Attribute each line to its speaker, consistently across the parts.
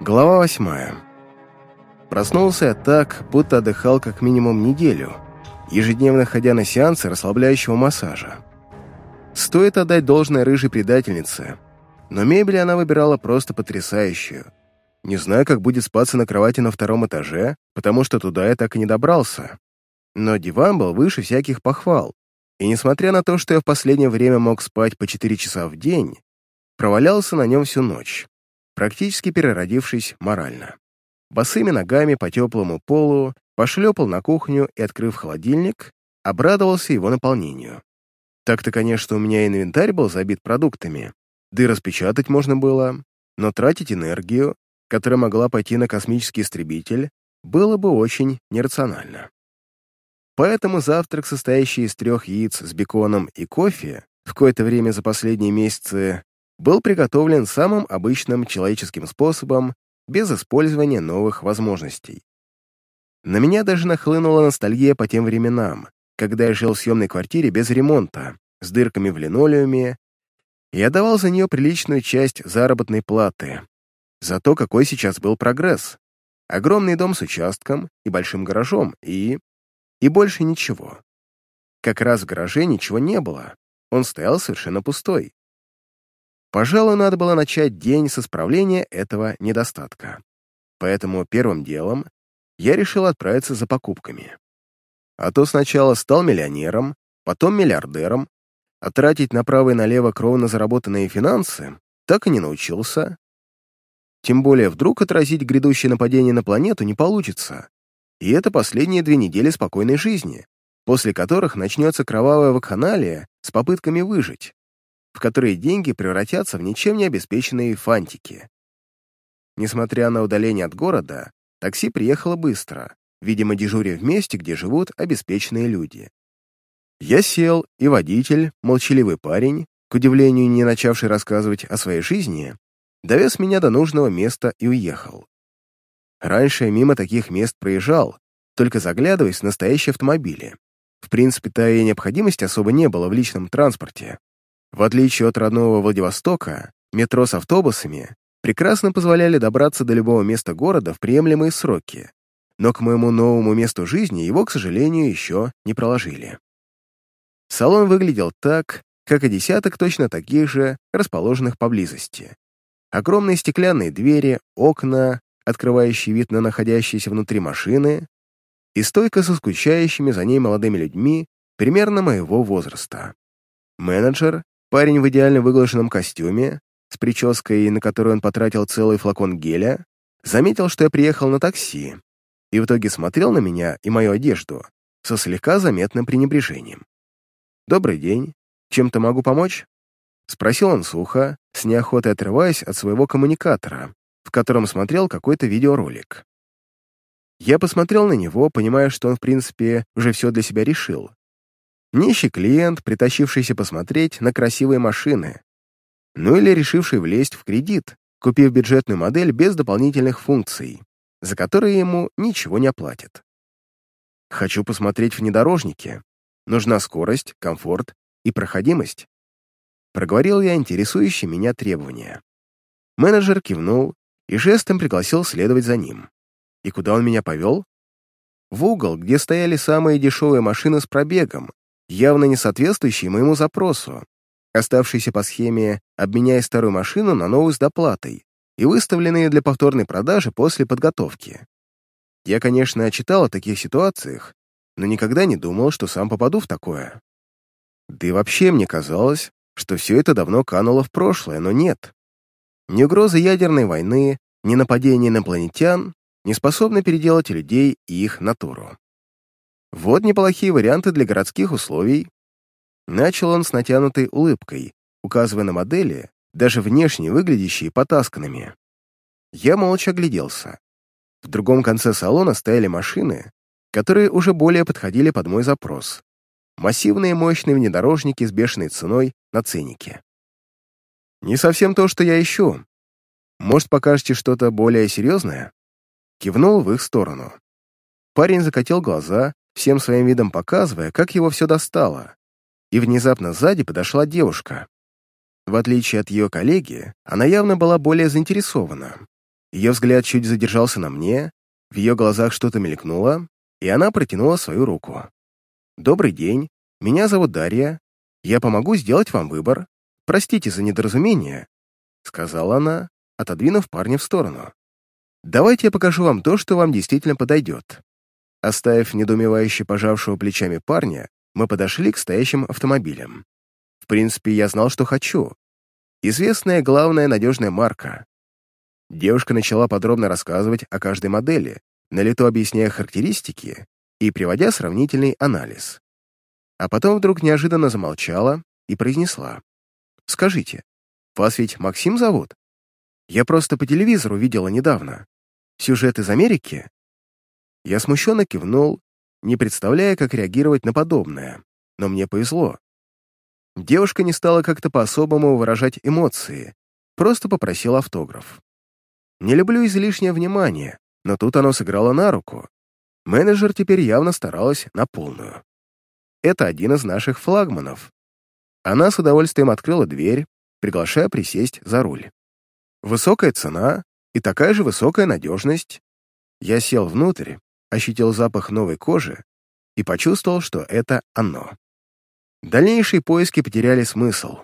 Speaker 1: Глава восьмая. Проснулся я так, будто отдыхал как минимум неделю, ежедневно ходя на сеансы расслабляющего массажа. Стоит отдать должное рыжей предательнице, но мебель она выбирала просто потрясающую. Не знаю, как будет спаться на кровати на втором этаже, потому что туда я так и не добрался. Но диван был выше всяких похвал, и несмотря на то, что я в последнее время мог спать по 4 часа в день, провалялся на нем всю ночь практически переродившись морально. Босыми ногами по теплому полу пошлепал на кухню и, открыв холодильник, обрадовался его наполнению. Так-то, конечно, у меня инвентарь был забит продуктами, да и распечатать можно было, но тратить энергию, которая могла пойти на космический истребитель, было бы очень нерационально. Поэтому завтрак, состоящий из трех яиц с беконом и кофе, в какое-то время за последние месяцы был приготовлен самым обычным человеческим способом, без использования новых возможностей. На меня даже нахлынула ностальгия по тем временам, когда я жил в съемной квартире без ремонта, с дырками в линолеуме, и я давал за нее приличную часть заработной платы. Зато какой сейчас был прогресс. Огромный дом с участком и большим гаражом, и... и больше ничего. Как раз в гараже ничего не было, он стоял совершенно пустой. Пожалуй, надо было начать день с исправления этого недостатка. Поэтому первым делом я решил отправиться за покупками. А то сначала стал миллионером, потом миллиардером, а тратить направо и налево кровно заработанные финансы так и не научился. Тем более вдруг отразить грядущее нападение на планету не получится. И это последние две недели спокойной жизни, после которых начнется кровавая вакханалия с попытками выжить в которые деньги превратятся в ничем не обеспеченные фантики. Несмотря на удаление от города, такси приехало быстро, видимо, дежуря в месте, где живут обеспеченные люди. Я сел, и водитель, молчаливый парень, к удивлению не начавший рассказывать о своей жизни, довез меня до нужного места и уехал. Раньше я мимо таких мест проезжал, только заглядываясь в настоящие автомобили. В принципе-то и необходимости особо не было в личном транспорте. В отличие от родного Владивостока, метро с автобусами прекрасно позволяли добраться до любого места города в приемлемые сроки, но к моему новому месту жизни его, к сожалению, еще не проложили. Салон выглядел так, как и десяток точно таких же, расположенных поблизости. Огромные стеклянные двери, окна, открывающие вид на находящиеся внутри машины, и стойка со скучающими за ней молодыми людьми примерно моего возраста. Менеджер Парень в идеально выглаженном костюме, с прической, на которую он потратил целый флакон геля, заметил, что я приехал на такси, и в итоге смотрел на меня и мою одежду со слегка заметным пренебрежением. «Добрый день. Чем-то могу помочь?» Спросил он сухо, с неохотой отрываясь от своего коммуникатора, в котором смотрел какой-то видеоролик. Я посмотрел на него, понимая, что он, в принципе, уже все для себя решил, Нищий клиент, притащившийся посмотреть на красивые машины. Ну или решивший влезть в кредит, купив бюджетную модель без дополнительных функций, за которые ему ничего не оплатят. Хочу посмотреть внедорожники. Нужна скорость, комфорт и проходимость. Проговорил я интересующие меня требования. Менеджер кивнул и жестом пригласил следовать за ним. И куда он меня повел? В угол, где стояли самые дешевые машины с пробегом, явно не соответствующий моему запросу, оставшийся по схеме обменяя старую машину на новую с доплатой и выставленные для повторной продажи после подготовки. Я, конечно, читал о таких ситуациях, но никогда не думал, что сам попаду в такое. Да и вообще мне казалось, что все это давно кануло в прошлое, но нет. Ни угрозы ядерной войны, ни нападения инопланетян не способны переделать людей и их натуру. Вот неплохие варианты для городских условий. Начал он с натянутой улыбкой, указывая на модели, даже внешне выглядящие потасканными. Я молча огляделся. В другом конце салона стояли машины, которые уже более подходили под мой запрос. Массивные мощные внедорожники с бешеной ценой на ценнике. Не совсем то, что я ищу. Может, покажете что-то более серьезное? Кивнул в их сторону. Парень закатил глаза, всем своим видом показывая, как его все достало. И внезапно сзади подошла девушка. В отличие от ее коллеги, она явно была более заинтересована. Ее взгляд чуть задержался на мне, в ее глазах что-то мелькнуло, и она протянула свою руку. «Добрый день, меня зовут Дарья. Я помогу сделать вам выбор. Простите за недоразумение», — сказала она, отодвинув парня в сторону. «Давайте я покажу вам то, что вам действительно подойдет». Оставив недоумевающе пожавшего плечами парня, мы подошли к стоящим автомобилям. В принципе, я знал, что хочу. Известная главная надежная марка. Девушка начала подробно рассказывать о каждой модели, на лету объясняя характеристики и приводя сравнительный анализ. А потом вдруг неожиданно замолчала и произнесла. «Скажите, вас ведь Максим зовут? Я просто по телевизору видела недавно. Сюжет из Америки?» Я смущенно кивнул, не представляя, как реагировать на подобное, но мне повезло. Девушка не стала как-то по-особому выражать эмоции, просто попросила автограф. Не люблю излишнее внимание, но тут оно сыграло на руку. Менеджер теперь явно старалась на полную. Это один из наших флагманов. Она с удовольствием открыла дверь, приглашая присесть за руль. Высокая цена и такая же высокая надежность. Я сел внутрь, ощутил запах новой кожи и почувствовал, что это оно. Дальнейшие поиски потеряли смысл.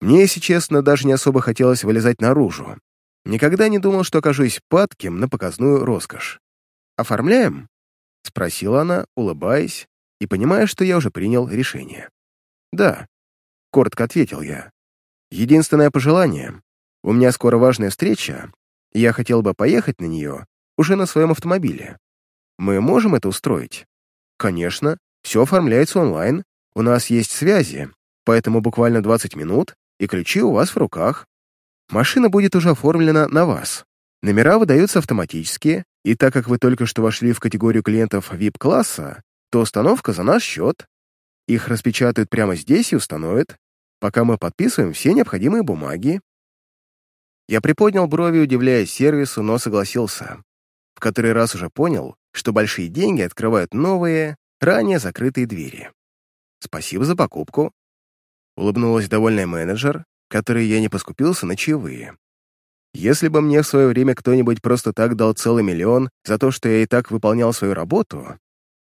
Speaker 1: Мне, если честно, даже не особо хотелось вылезать наружу. Никогда не думал, что окажусь падким на показную роскошь. «Оформляем?» — спросила она, улыбаясь, и понимая, что я уже принял решение. «Да», — коротко ответил я. «Единственное пожелание. У меня скоро важная встреча, и я хотел бы поехать на нее уже на своем автомобиле. Мы можем это устроить? Конечно, все оформляется онлайн, у нас есть связи, поэтому буквально 20 минут, и ключи у вас в руках. Машина будет уже оформлена на вас. Номера выдаются автоматически, и так как вы только что вошли в категорию клиентов VIP-класса, то установка за наш счет. Их распечатают прямо здесь и установят, пока мы подписываем все необходимые бумаги. Я приподнял брови, удивляясь сервису, но согласился. В который раз уже понял, что большие деньги открывают новые, ранее закрытые двери. Спасибо за покупку. Улыбнулась довольная менеджер, которой я не поскупился на чаевые. Если бы мне в свое время кто-нибудь просто так дал целый миллион за то, что я и так выполнял свою работу,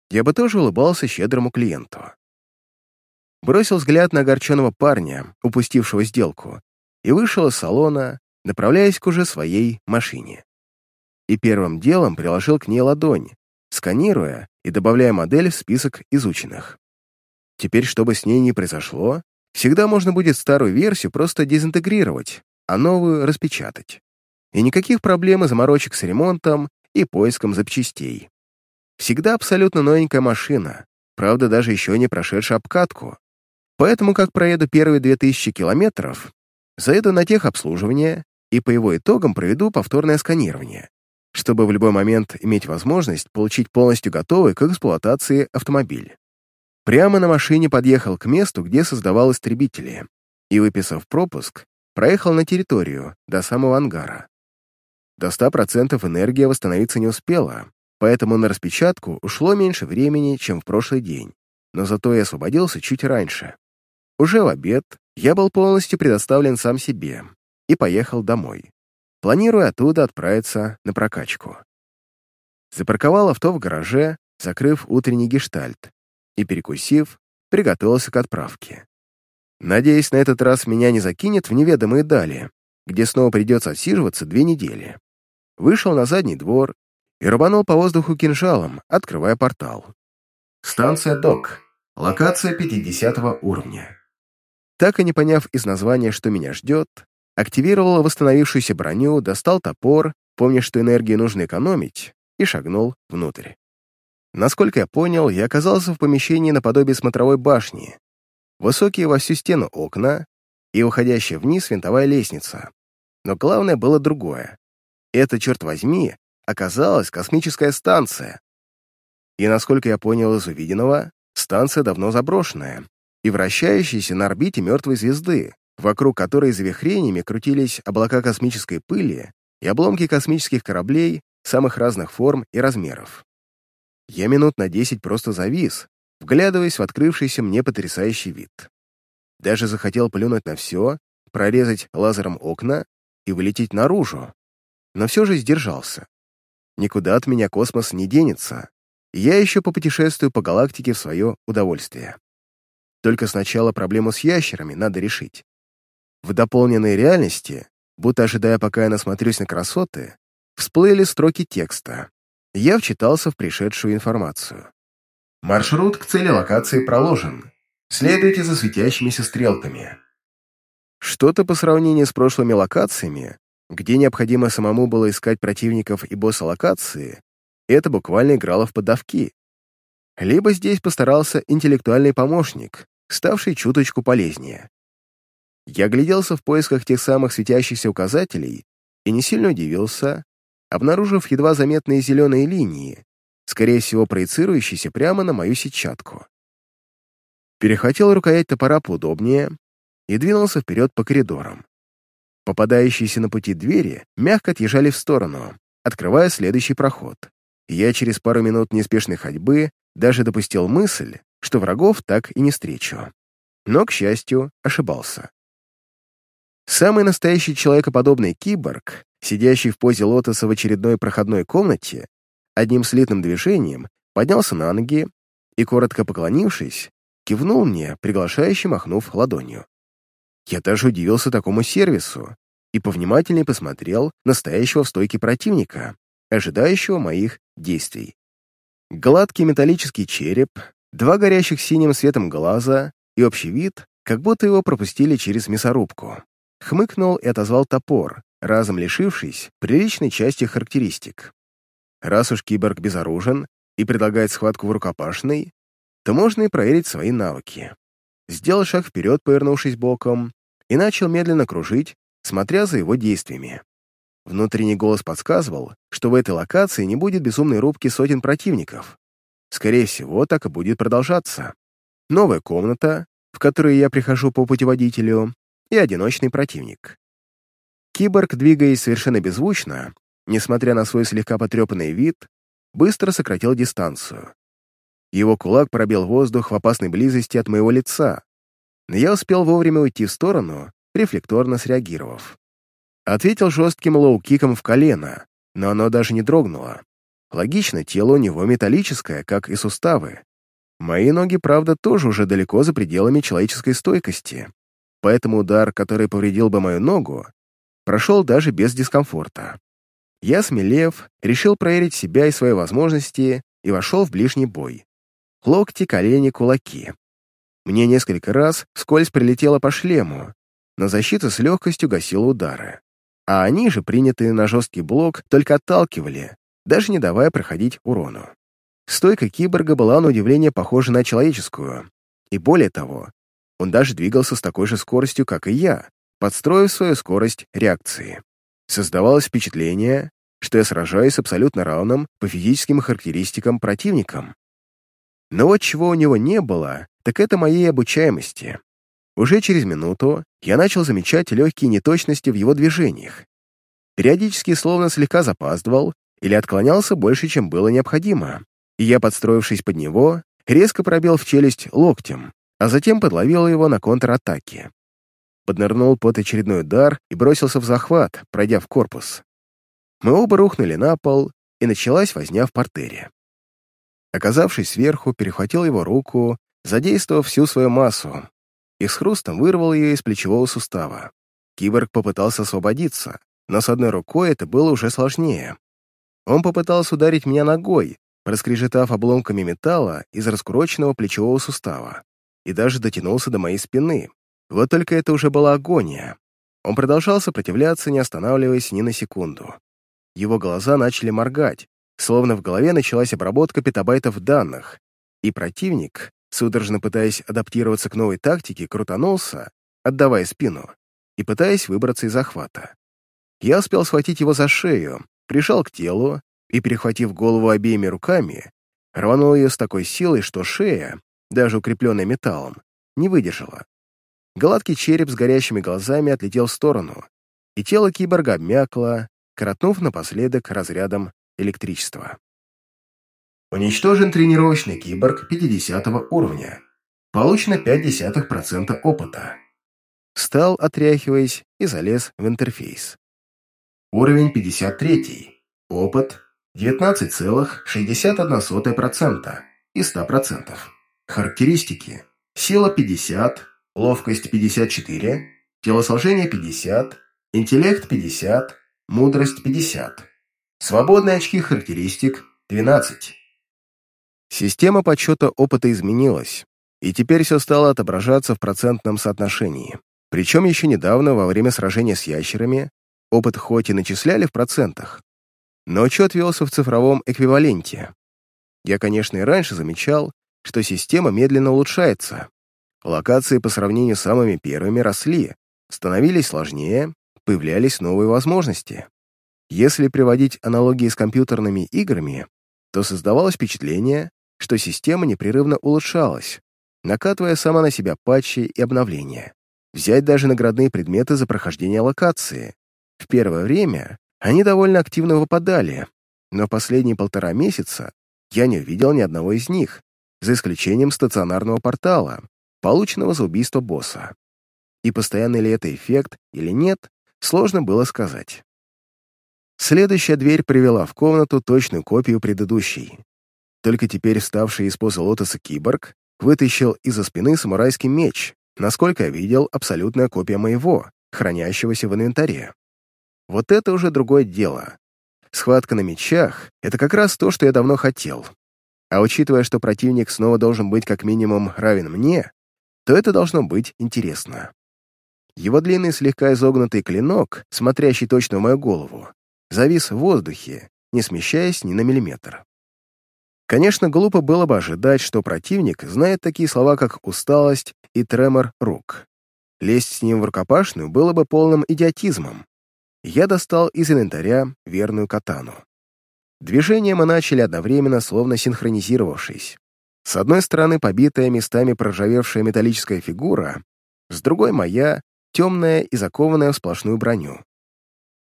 Speaker 1: я бы тоже улыбался щедрому клиенту. Бросил взгляд на огорченного парня, упустившего сделку, и вышел из салона, направляясь к уже своей машине и первым делом приложил к ней ладонь, сканируя и добавляя модель в список изученных. Теперь, что бы с ней ни произошло, всегда можно будет старую версию просто дезинтегрировать, а новую распечатать. И никаких проблем и заморочек с ремонтом и поиском запчастей. Всегда абсолютно новенькая машина, правда, даже еще не прошедшая обкатку. Поэтому, как проеду первые 2000 километров, заеду на техобслуживание и по его итогам проведу повторное сканирование чтобы в любой момент иметь возможность получить полностью готовый к эксплуатации автомобиль. Прямо на машине подъехал к месту, где создавал истребители, и, выписав пропуск, проехал на территорию, до самого ангара. До 100% энергия восстановиться не успела, поэтому на распечатку ушло меньше времени, чем в прошлый день, но зато я освободился чуть раньше. Уже в обед я был полностью предоставлен сам себе и поехал домой планируя оттуда отправиться на прокачку. Запарковал авто в гараже, закрыв утренний гештальт, и, перекусив, приготовился к отправке. Надеюсь, на этот раз меня не закинет в неведомые дали, где снова придется отсиживаться две недели. Вышел на задний двор и рубанул по воздуху кинжалом, открывая портал. Станция ДОК. Локация 50 уровня. Так и не поняв из названия, что меня ждет, активировал восстановившуюся броню, достал топор, помня, что энергии нужно экономить, и шагнул внутрь. Насколько я понял, я оказался в помещении наподобие смотровой башни. Высокие во всю стену окна и уходящая вниз винтовая лестница. Но главное было другое. Это, черт возьми, оказалась космическая станция. И, насколько я понял из увиденного, станция давно заброшенная и вращающаяся на орбите мертвой звезды, вокруг которой завихрениями крутились облака космической пыли и обломки космических кораблей самых разных форм и размеров. Я минут на десять просто завис, вглядываясь в открывшийся мне потрясающий вид. Даже захотел плюнуть на все, прорезать лазером окна и вылететь наружу. но все же сдержался. Никуда от меня космос не денется, и я еще попутешествую по галактике в свое удовольствие. Только сначала проблему с ящерами надо решить. В дополненной реальности, будто ожидая, пока я насмотрюсь на красоты, всплыли строки текста. Я вчитался в пришедшую информацию. Маршрут к цели локации проложен. Следуйте за светящимися стрелками. Что-то по сравнению с прошлыми локациями, где необходимо самому было искать противников и босса локации, это буквально играло в подавки. Либо здесь постарался интеллектуальный помощник, ставший чуточку полезнее. Я гляделся в поисках тех самых светящихся указателей и не сильно удивился, обнаружив едва заметные зеленые линии, скорее всего, проецирующиеся прямо на мою сетчатку. Перехватил рукоять топора поудобнее и двинулся вперед по коридорам. Попадающиеся на пути двери мягко отъезжали в сторону, открывая следующий проход. Я через пару минут неспешной ходьбы даже допустил мысль, что врагов так и не встречу. Но, к счастью, ошибался. Самый настоящий человекоподобный киборг, сидящий в позе лотоса в очередной проходной комнате, одним слитным движением поднялся на ноги и, коротко поклонившись, кивнул мне, приглашающе махнув ладонью. Я даже удивился такому сервису и повнимательнее посмотрел на стоящего в стойке противника, ожидающего моих действий. Гладкий металлический череп, два горящих синим светом глаза и общий вид, как будто его пропустили через мясорубку. Хмыкнул и отозвал топор, разом лишившись приличной части характеристик. Раз уж киборг безоружен и предлагает схватку в рукопашной, то можно и проверить свои навыки. Сделал шаг вперед, повернувшись боком, и начал медленно кружить, смотря за его действиями. Внутренний голос подсказывал, что в этой локации не будет безумной рубки сотен противников. Скорее всего, так и будет продолжаться. Новая комната, в которую я прихожу по путеводителю, и одиночный противник. Киборг, двигаясь совершенно беззвучно, несмотря на свой слегка потрепанный вид, быстро сократил дистанцию. Его кулак пробил воздух в опасной близости от моего лица, но я успел вовремя уйти в сторону, рефлекторно среагировав. Ответил жестким лоу-киком в колено, но оно даже не дрогнуло. Логично, тело у него металлическое, как и суставы. Мои ноги, правда, тоже уже далеко за пределами человеческой стойкости, поэтому удар, который повредил бы мою ногу, прошел даже без дискомфорта. Я, осмелев, решил проверить себя и свои возможности и вошел в ближний бой локти, колени, кулаки. Мне несколько раз вскользь прилетело по шлему, но защита с легкостью гасила удары. А они же, принятые на жесткий блок, только отталкивали, даже не давая проходить урону. Стойка киборга была на удивление похожа на человеческую, и более того, он даже двигался с такой же скоростью, как и я, подстроив свою скорость реакции. Создавалось впечатление, что я сражаюсь с абсолютно равным по физическим характеристикам противником. Но вот чего у него не было, так это моей обучаемости. Уже через минуту я начал замечать легкие неточности в его движениях. Периодически словно слегка запаздывал или отклонялся больше, чем было необходимо, и я, подстроившись под него, резко пробил в челюсть локтем, а затем подловил его на контратаке. Поднырнул под очередной удар и бросился в захват, пройдя в корпус. Мы оба рухнули на пол, и началась возня в портере. Оказавшись сверху, перехватил его руку, задействовав всю свою массу, и с хрустом вырвал ее из плечевого сустава. Киборг попытался освободиться, но с одной рукой это было уже сложнее. Он попытался ударить меня ногой, проскрежетав обломками металла из раскуроченного плечевого сустава, и даже дотянулся до моей спины. Вот только это уже была агония. Он продолжал сопротивляться, не останавливаясь ни на секунду. Его глаза начали моргать, словно в голове началась обработка петабайтов данных, и противник, судорожно пытаясь адаптироваться к новой тактике, крутанулся, отдавая спину, и пытаясь выбраться из захвата. Я успел схватить его за шею, прижал к телу и, перехватив голову обеими руками, рванул ее с такой силой, что шея, даже укрепленная металлом, не выдержала. Гладкий череп с горящими глазами отлетел в сторону, и тело киборга обмякло, коротнув напоследок разрядом электричества. Уничтожен тренировочный киборг 50 уровня. Получено 0,5% опыта. Встал, отряхиваясь, и залез в интерфейс. Уровень 53. Опыт 19,61% из 100%. Характеристики. Сила 50, ловкость 54, телосложение 50, интеллект 50, мудрость 50. Свободные очки характеристик 12. Система подсчета опыта изменилась, и теперь все стало отображаться в процентном соотношении. Причем еще недавно, во время сражения с ящерами, опыт хоть и начисляли в процентах, но учет велся в цифровом эквиваленте. Я, конечно, и раньше замечал, что система медленно улучшается. Локации по сравнению с самыми первыми росли, становились сложнее, появлялись новые возможности. Если приводить аналогии с компьютерными играми, то создавалось впечатление, что система непрерывно улучшалась, накатывая сама на себя патчи и обновления. Взять даже наградные предметы за прохождение локации. В первое время они довольно активно выпадали, но последние полтора месяца я не увидел ни одного из них, за исключением стационарного портала, полученного за убийство босса. И постоянный ли это эффект или нет, сложно было сказать. Следующая дверь привела в комнату точную копию предыдущей. Только теперь вставший из позы лотоса киборг вытащил из-за спины самурайский меч, насколько я видел, абсолютная копия моего, хранящегося в инвентаре. Вот это уже другое дело. Схватка на мечах — это как раз то, что я давно хотел. А учитывая, что противник снова должен быть как минимум равен мне, то это должно быть интересно. Его длинный слегка изогнутый клинок, смотрящий точно в мою голову, завис в воздухе, не смещаясь ни на миллиметр. Конечно, глупо было бы ожидать, что противник знает такие слова, как «усталость» и «тремор рук». Лезть с ним в рукопашную было бы полным идиотизмом. Я достал из инвентаря верную катану. Движения мы начали одновременно, словно синхронизировавшись. С одной стороны побитая местами проржавевшая металлическая фигура, с другой — моя, темная и закованная в сплошную броню.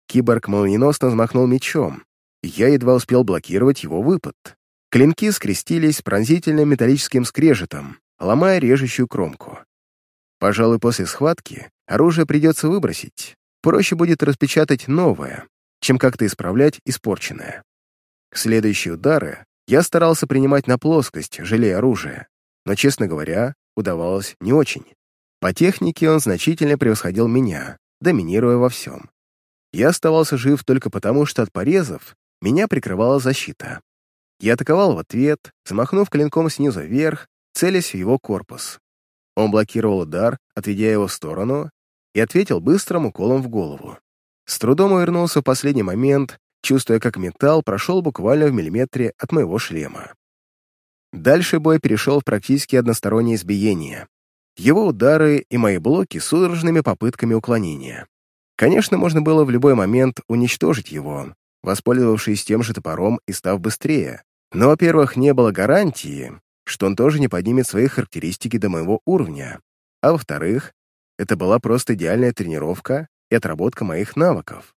Speaker 1: Киборг молниеносно взмахнул мечом, и я едва успел блокировать его выпад. Клинки скрестились с пронзительным металлическим скрежетом, ломая режущую кромку. Пожалуй, после схватки оружие придется выбросить. Проще будет распечатать новое, чем как-то исправлять испорченное. Следующие удары я старался принимать на плоскость, жалея оружие, но, честно говоря, удавалось не очень. По технике он значительно превосходил меня, доминируя во всем. Я оставался жив только потому, что от порезов меня прикрывала защита. Я атаковал в ответ, замахнув клинком снизу вверх, целясь в его корпус. Он блокировал удар, отведя его в сторону, и ответил быстрым уколом в голову. С трудом увернулся в последний момент, чувствуя, как металл прошел буквально в миллиметре от моего шлема. Дальше бой перешел в практически одностороннее избиение. Его удары и мои блоки судорожными попытками уклонения. Конечно, можно было в любой момент уничтожить его, воспользовавшись тем же топором и став быстрее. Но, во-первых, не было гарантии, что он тоже не поднимет свои характеристики до моего уровня. А во-вторых, это была просто идеальная тренировка и отработка моих навыков.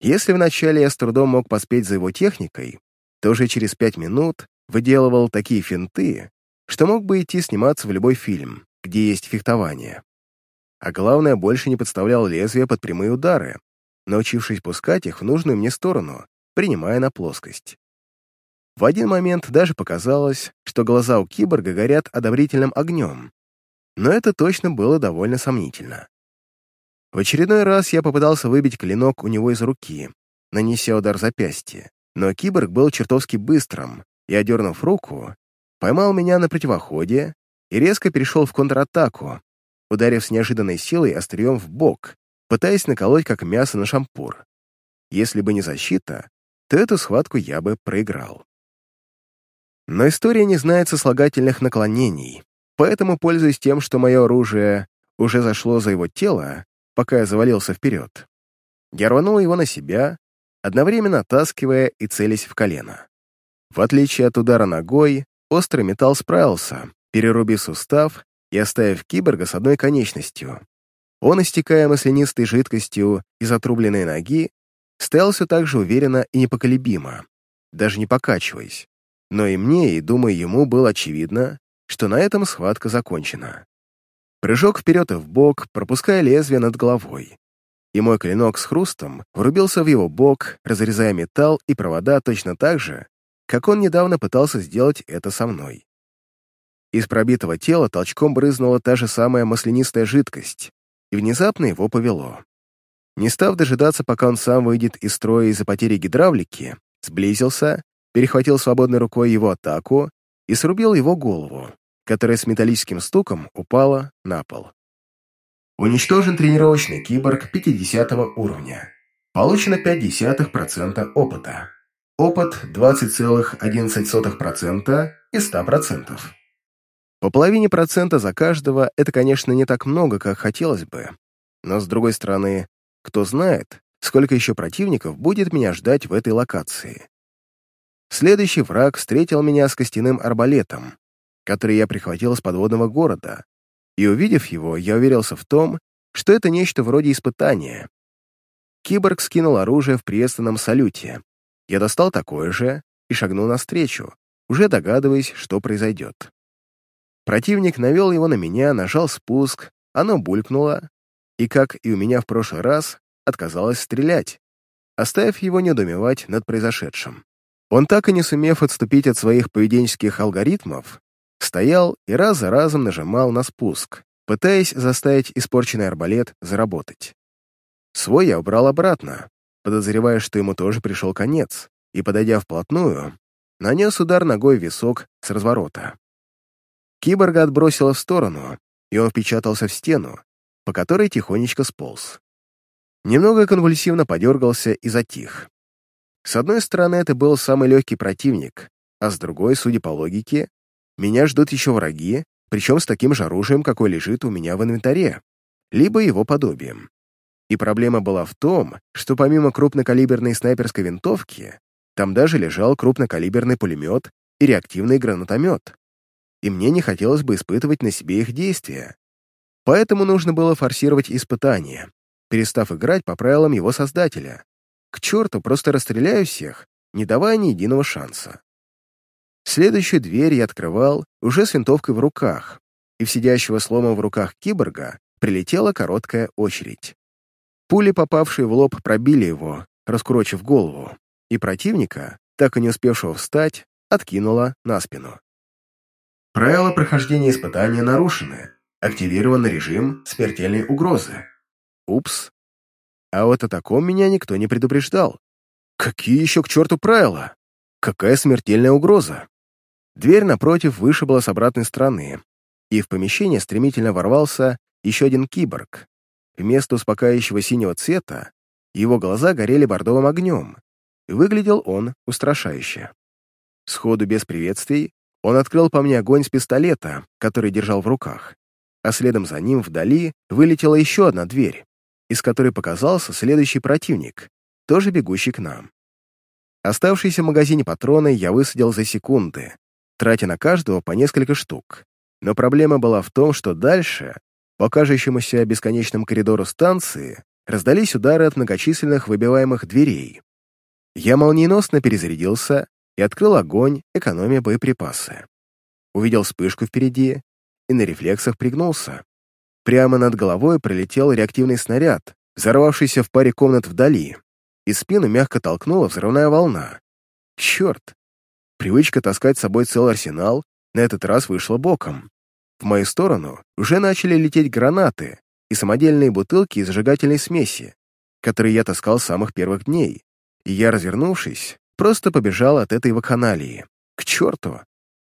Speaker 1: Если вначале я с трудом мог поспеть за его техникой, то уже через пять минут выделывал такие финты, что мог бы идти сниматься в любой фильм, где есть фехтование а главное, больше не подставлял лезвие под прямые удары, научившись пускать их в нужную мне сторону, принимая на плоскость. В один момент даже показалось, что глаза у киборга горят одобрительным огнем, но это точно было довольно сомнительно. В очередной раз я попытался выбить клинок у него из руки, нанеся удар запястья, но киборг был чертовски быстрым и, одернув руку, поймал меня на противоходе и резко перешел в контратаку, ударив с неожиданной силой острием в бок, пытаясь наколоть как мясо на шампур. Если бы не защита, то эту схватку я бы проиграл. Но история не знает сослагательных наклонений, поэтому, пользуясь тем, что мое оружие уже зашло за его тело, пока я завалился вперед, я рванул его на себя, одновременно оттаскивая и целясь в колено. В отличие от удара ногой, острый металл справился, перерубив сустав и оставив киборга с одной конечностью. Он, истекая маслянистой жидкостью из отрубленной ноги, стоял все так же уверенно и непоколебимо, даже не покачиваясь. Но и мне, и, думаю, ему было очевидно, что на этом схватка закончена. Прыжок вперед и вбок, пропуская лезвие над головой. и мой клинок с хрустом врубился в его бок, разрезая металл и провода точно так же, как он недавно пытался сделать это со мной. Из пробитого тела толчком брызнула та же самая маслянистая жидкость, и внезапно его повело. Не став дожидаться, пока он сам выйдет из строя из-за потери гидравлики, сблизился, перехватил свободной рукой его атаку и срубил его голову, которая с металлическим стуком упала на пол. Уничтожен тренировочный киборг 50 уровня. Получено 0,5% опыта. Опыт 20,11% из 100%. По половине процента за каждого это, конечно, не так много, как хотелось бы. Но, с другой стороны, кто знает, сколько еще противников будет меня ждать в этой локации. Следующий враг встретил меня с костяным арбалетом, который я прихватил с подводного города, и, увидев его, я уверился в том, что это нечто вроде испытания. Киборг скинул оружие в приветственном салюте. Я достал такое же и шагнул навстречу, уже догадываясь, что произойдет. Противник навел его на меня, нажал спуск, оно булькнуло, и, как и у меня в прошлый раз, отказалось стрелять, оставив его недоумевать над произошедшим. Он, так и не сумев отступить от своих поведенческих алгоритмов, стоял и раз за разом нажимал на спуск, пытаясь заставить испорченный арбалет заработать. Свой я убрал обратно, подозревая, что ему тоже пришел конец, и, подойдя вплотную, нанес удар ногой в висок с разворота. Киборга отбросило в сторону, и он впечатался в стену, по которой тихонечко сполз. Немного конвульсивно подергался и затих. С одной стороны, это был самый легкий противник, а с другой, судя по логике, меня ждут еще враги, причем с таким же оружием, какое лежит у меня в инвентаре, либо его подобием. И проблема была в том, что помимо крупнокалиберной снайперской винтовки, там даже лежал крупнокалиберный пулемет и реактивный гранатомет. И мне не хотелось бы испытывать на себе их действия. Поэтому нужно было форсировать испытания, перестав играть по правилам его создателя. К черту, просто расстреляю всех, не давая ни единого шанса. Следующую дверь я открывал уже с винтовкой в руках, и в сидящего слома в руках киборга прилетела короткая очередь. Пули, попавшие в лоб, пробили его, раскурочив голову, и противника, так и не успевшего встать, откинуло на спину. Правила прохождения испытания нарушены. Активирован режим смертельной угрозы. Упс. А вот о таком меня никто не предупреждал. Какие еще к черту правила? Какая смертельная угроза? Дверь напротив вышибла с обратной стороны, и в помещение стремительно ворвался еще один киборг. Вместо успокаивающего синего цвета его глаза горели бордовым огнем, и выглядел он устрашающе. Сходу без приветствий он открыл по мне огонь с пистолета, который держал в руках, а следом за ним вдали вылетела еще одна дверь, из которой показался следующий противник, тоже бегущий к нам. Оставшиеся в магазине патроны я высадил за секунды, тратя на каждого по несколько штук. Но проблема была в том, что дальше, по кажущемуся бесконечному коридору станции, раздались удары от многочисленных выбиваемых дверей. Я молниеносно перезарядился и открыл огонь, экономя боеприпасы. Увидел вспышку впереди и на рефлексах пригнулся. Прямо над головой прилетел реактивный снаряд, взорвавшийся в паре комнат вдали, и спину мягко толкнула взрывная волна. Черт! Привычка таскать с собой целый арсенал на этот раз вышла боком. В мою сторону уже начали лететь гранаты и самодельные бутылки из зажигательной смеси, которые я таскал с самых первых дней, и я, развернувшись, просто побежал от этой вакханалии. К черту!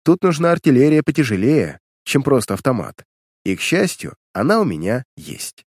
Speaker 1: Тут нужна артиллерия потяжелее, чем просто автомат. И, к счастью, она у меня есть.